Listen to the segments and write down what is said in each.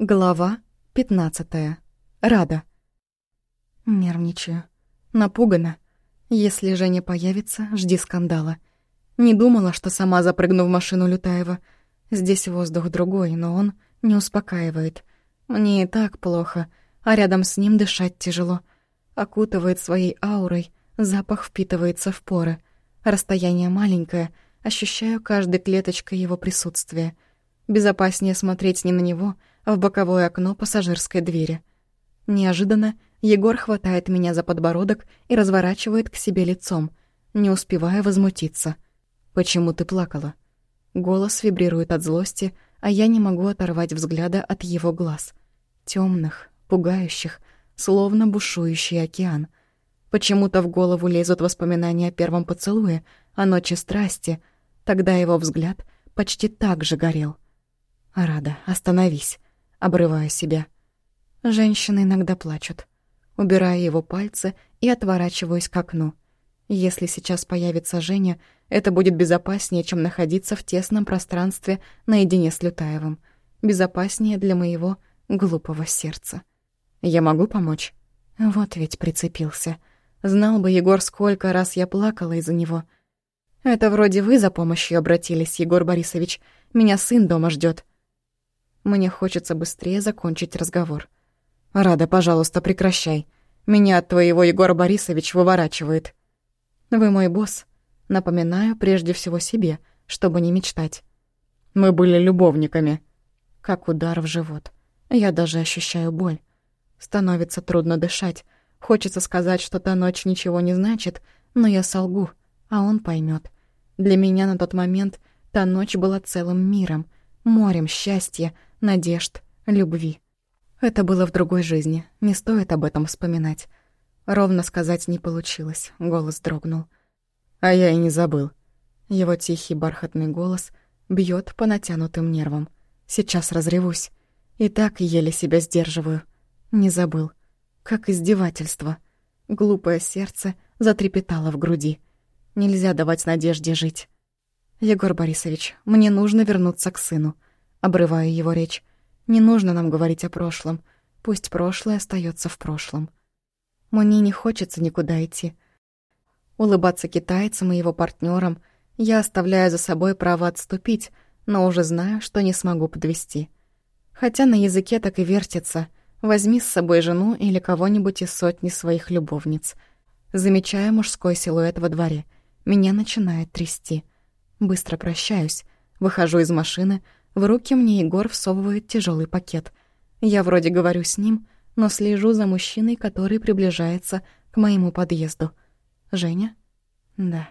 Глава 15. Рада. Нервничаю. Напугана. Если Женя появится, жди скандала. Не думала, что сама запрыгну в машину Лютаева. Здесь воздух другой, но он не успокаивает. Мне и так плохо, а рядом с ним дышать тяжело. Окутывает своей аурой, запах впитывается в поры. Расстояние маленькое, ощущаю каждой клеточкой его присутствия. Безопаснее смотреть не на него — в боковое окно пассажирской двери. Неожиданно Егор хватает меня за подбородок и разворачивает к себе лицом, не успевая возмутиться. «Почему ты плакала?» Голос вибрирует от злости, а я не могу оторвать взгляда от его глаз. Темных, пугающих, словно бушующий океан. Почему-то в голову лезут воспоминания о первом поцелуе, о ночи страсти. Тогда его взгляд почти так же горел. «Рада, остановись обрывая себя. Женщины иногда плачут. Убираю его пальцы и отворачиваюсь к окну. Если сейчас появится Женя, это будет безопаснее, чем находиться в тесном пространстве наедине с Лютаевым. Безопаснее для моего глупого сердца. Я могу помочь? Вот ведь прицепился. Знал бы Егор, сколько раз я плакала из-за него. Это вроде вы за помощью обратились, Егор Борисович. Меня сын дома ждет. Мне хочется быстрее закончить разговор. «Рада, пожалуйста, прекращай. Меня от твоего Егора Борисович выворачивает». «Вы мой босс. Напоминаю прежде всего себе, чтобы не мечтать». «Мы были любовниками». Как удар в живот. Я даже ощущаю боль. Становится трудно дышать. Хочется сказать, что та ночь ничего не значит, но я солгу, а он поймет. Для меня на тот момент та ночь была целым миром, морем счастья, надежд, любви. Это было в другой жизни, не стоит об этом вспоминать. Ровно сказать не получилось, голос дрогнул. А я и не забыл. Его тихий бархатный голос бьет по натянутым нервам. Сейчас разревусь. И так еле себя сдерживаю. Не забыл. Как издевательство. Глупое сердце затрепетало в груди. Нельзя давать надежде жить. «Егор Борисович, мне нужно вернуться к сыну обрываю его речь. Не нужно нам говорить о прошлом. Пусть прошлое остается в прошлом. Мне не хочется никуда идти. Улыбаться китайцам и его партнерам я оставляю за собой право отступить, но уже знаю, что не смогу подвести. Хотя на языке так и вертится. Возьми с собой жену или кого-нибудь из сотни своих любовниц. Замечаю мужской силуэт во дворе. Меня начинает трясти. Быстро прощаюсь. Выхожу из машины, в руки мне Егор всовывает тяжелый пакет. Я вроде говорю с ним, но слежу за мужчиной, который приближается к моему подъезду. Женя? Да,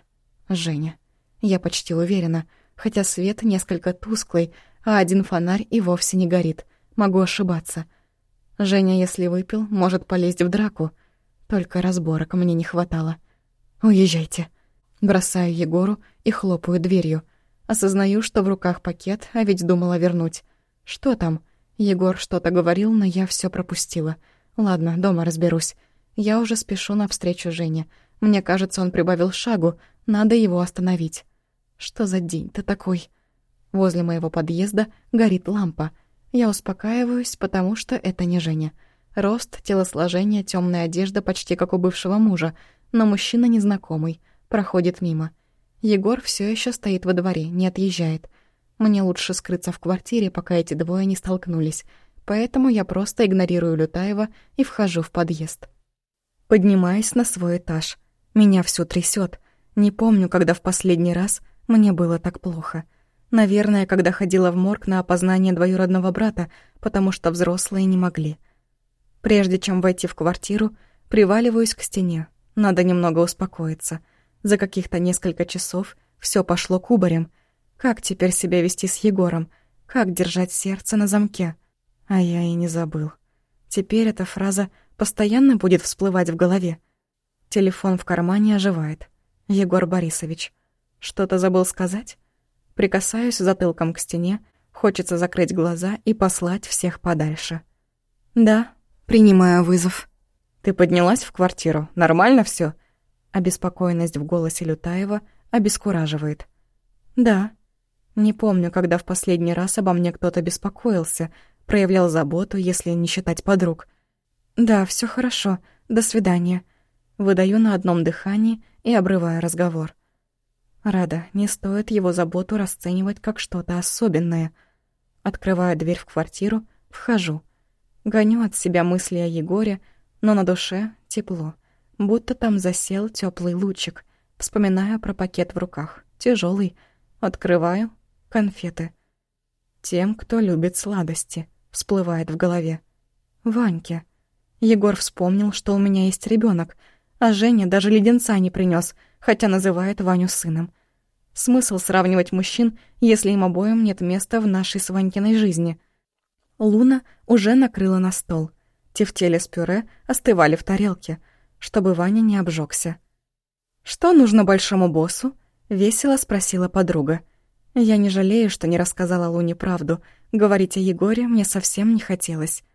Женя. Я почти уверена, хотя свет несколько тусклый, а один фонарь и вовсе не горит. Могу ошибаться. Женя, если выпил, может полезть в драку. Только разборок мне не хватало. «Уезжайте». Бросаю Егору и хлопаю дверью — Осознаю, что в руках пакет, а ведь думала вернуть. Что там? Егор что-то говорил, но я все пропустила. Ладно, дома разберусь. Я уже спешу навстречу Жене. Мне кажется, он прибавил шагу. Надо его остановить. Что за день-то такой? Возле моего подъезда горит лампа. Я успокаиваюсь, потому что это не Женя. Рост, телосложение, темная одежда почти как у бывшего мужа, но мужчина незнакомый, проходит мимо. Егор все еще стоит во дворе, не отъезжает. Мне лучше скрыться в квартире, пока эти двое не столкнулись, поэтому я просто игнорирую Лютаева и вхожу в подъезд. Поднимаюсь на свой этаж. Меня всё трясет. Не помню, когда в последний раз мне было так плохо. Наверное, когда ходила в морг на опознание двоюродного брата, потому что взрослые не могли. Прежде чем войти в квартиру, приваливаюсь к стене. Надо немного успокоиться — за каких-то несколько часов все пошло кубарем. Как теперь себя вести с Егором? Как держать сердце на замке? А я и не забыл. Теперь эта фраза постоянно будет всплывать в голове. Телефон в кармане оживает. Егор Борисович. Что-то забыл сказать? Прикасаюсь затылком к стене, хочется закрыть глаза и послать всех подальше. «Да, принимаю вызов». «Ты поднялась в квартиру? Нормально все? Обеспокоенность в голосе Лютаева обескураживает. «Да. Не помню, когда в последний раз обо мне кто-то беспокоился, проявлял заботу, если не считать подруг. «Да, все хорошо. До свидания». Выдаю на одном дыхании и обрываю разговор. Рада, не стоит его заботу расценивать как что-то особенное. Открываю дверь в квартиру, вхожу. Гоню от себя мысли о Егоре, но на душе тепло. Будто там засел теплый лучик. Вспоминаю про пакет в руках. тяжелый. Открываю. Конфеты. Тем, кто любит сладости. Всплывает в голове. Ваньке. Егор вспомнил, что у меня есть ребенок, а Женя даже леденца не принес, хотя называет Ваню сыном. Смысл сравнивать мужчин, если им обоим нет места в нашей с Ванькиной жизни. Луна уже накрыла на стол. Тефтели с пюре остывали в тарелке, чтобы Ваня не обжегся. «Что нужно большому боссу?» — весело спросила подруга. Я не жалею, что не рассказала Луне правду. Говорить о Егоре мне совсем не хотелось.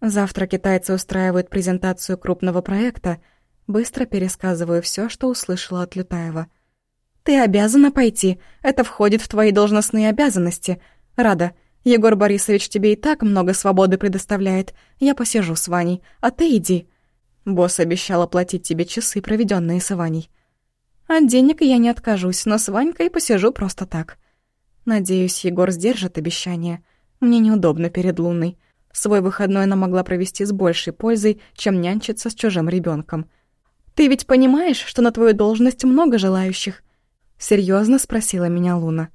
Завтра китайцы устраивают презентацию крупного проекта. Быстро пересказываю все, что услышала от Лютаева. «Ты обязана пойти. Это входит в твои должностные обязанности. Рада, Егор Борисович тебе и так много свободы предоставляет. Я посижу с Ваней, а ты иди». Босс обещал оплатить тебе часы, проведенные с Ваней. От денег я не откажусь, но с Ванькой посижу просто так. Надеюсь, Егор сдержит обещание. Мне неудобно перед Луной. Свой выходной она могла провести с большей пользой, чем нянчиться с чужим ребенком. «Ты ведь понимаешь, что на твою должность много желающих?» Серьезно спросила меня Луна.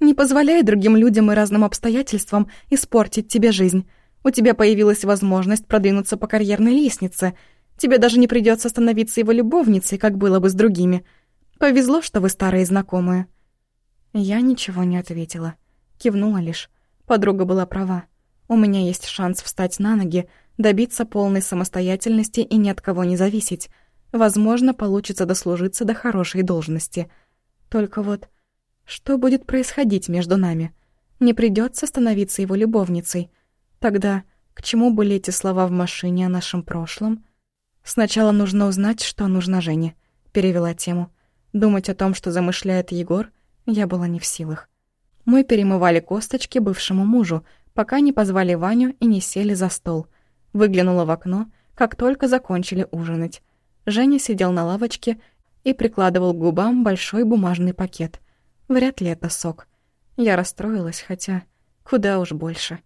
«Не позволяй другим людям и разным обстоятельствам испортить тебе жизнь. У тебя появилась возможность продвинуться по карьерной лестнице. Тебе даже не придется становиться его любовницей, как было бы с другими. Повезло, что вы старые знакомые». Я ничего не ответила. Кивнула лишь. Подруга была права. У меня есть шанс встать на ноги, добиться полной самостоятельности и ни от кого не зависеть. Возможно, получится дослужиться до хорошей должности. Только вот, что будет происходить между нами? Не придется становиться его любовницей. Тогда к чему были эти слова в машине о нашем прошлом? Сначала нужно узнать, что нужно Жене. Перевела тему. Думать о том, что замышляет Егор, я была не в силах. Мы перемывали косточки бывшему мужу, пока не позвали Ваню и не сели за стол. Выглянула в окно, как только закончили ужинать. Женя сидел на лавочке и прикладывал к губам большой бумажный пакет. Вряд ли это сок. Я расстроилась, хотя куда уж больше.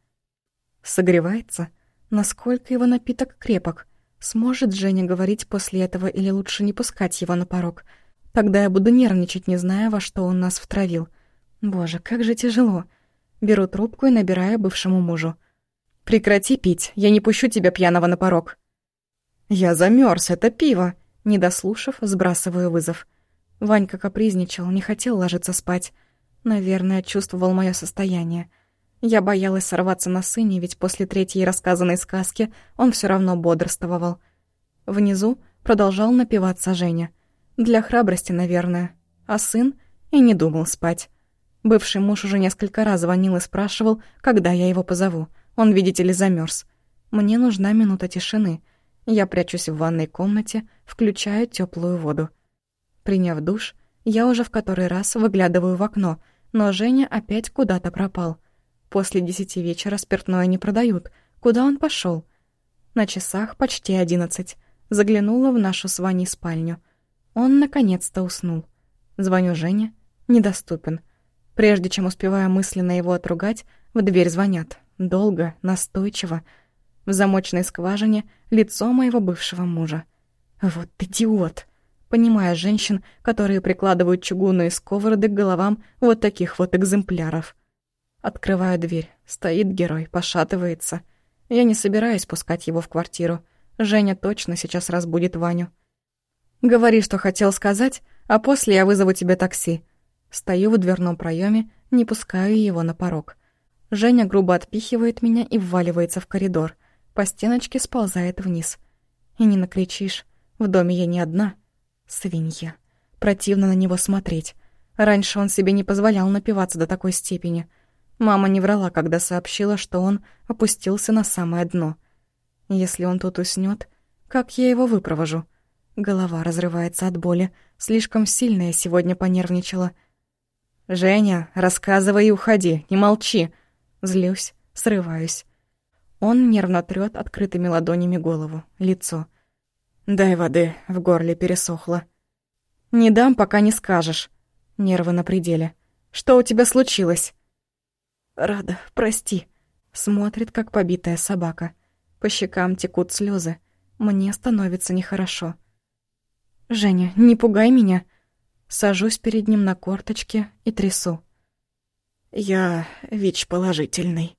Согревается? Насколько его напиток крепок? Сможет Женя говорить после этого или лучше не пускать его на порог? Тогда я буду нервничать, не зная, во что он нас втравил. Боже, как же тяжело. Беру трубку и набираю бывшему мужу. «Прекрати пить, я не пущу тебя пьяного на порог». «Я замерз, это пиво!» Не дослушав, сбрасываю вызов. Ванька капризничал, не хотел ложиться спать. Наверное, чувствовал мое состояние. Я боялась сорваться на сыне, ведь после третьей рассказанной сказки он все равно бодрствовал. Внизу продолжал напиваться Женя. Для храбрости, наверное. А сын и не думал спать. Бывший муж уже несколько раз звонил и спрашивал, когда я его позову. Он, видите ли, замерз. Мне нужна минута тишины. Я прячусь в ванной комнате, включаю теплую воду. Приняв душ, я уже в который раз выглядываю в окно, но Женя опять куда-то пропал. После десяти вечера спиртное не продают. Куда он пошел? На часах почти одиннадцать. Заглянула в нашу с Ваней спальню. Он наконец-то уснул. Звоню Жене. Недоступен. Прежде чем успеваю мысленно его отругать, в дверь звонят. Долго, настойчиво. В замочной скважине лицо моего бывшего мужа. Вот идиот! Понимая женщин, которые прикладывают чугунные сковороды к головам вот таких вот экземпляров. Открываю дверь. Стоит герой, пошатывается. Я не собираюсь пускать его в квартиру. Женя точно сейчас разбудит Ваню. «Говори, что хотел сказать, а после я вызову тебе такси», Стою в дверном проеме, не пускаю его на порог. Женя грубо отпихивает меня и вваливается в коридор. По стеночке сползает вниз. И не накричишь. В доме я не одна. Свинья. Противно на него смотреть. Раньше он себе не позволял напиваться до такой степени. Мама не врала, когда сообщила, что он опустился на самое дно. Если он тут уснёт, как я его выпровожу? Голова разрывается от боли. Слишком сильно я сегодня понервничала — «Женя, рассказывай и уходи, не молчи!» Злюсь, срываюсь. Он нервно трёт открытыми ладонями голову, лицо. «Дай воды, в горле пересохло». «Не дам, пока не скажешь». Нервы на пределе. «Что у тебя случилось?» «Рада, прости». Смотрит, как побитая собака. По щекам текут слезы. Мне становится нехорошо. «Женя, не пугай меня». Сажусь перед ним на корточке и трясу. «Я ВИЧ-положительный».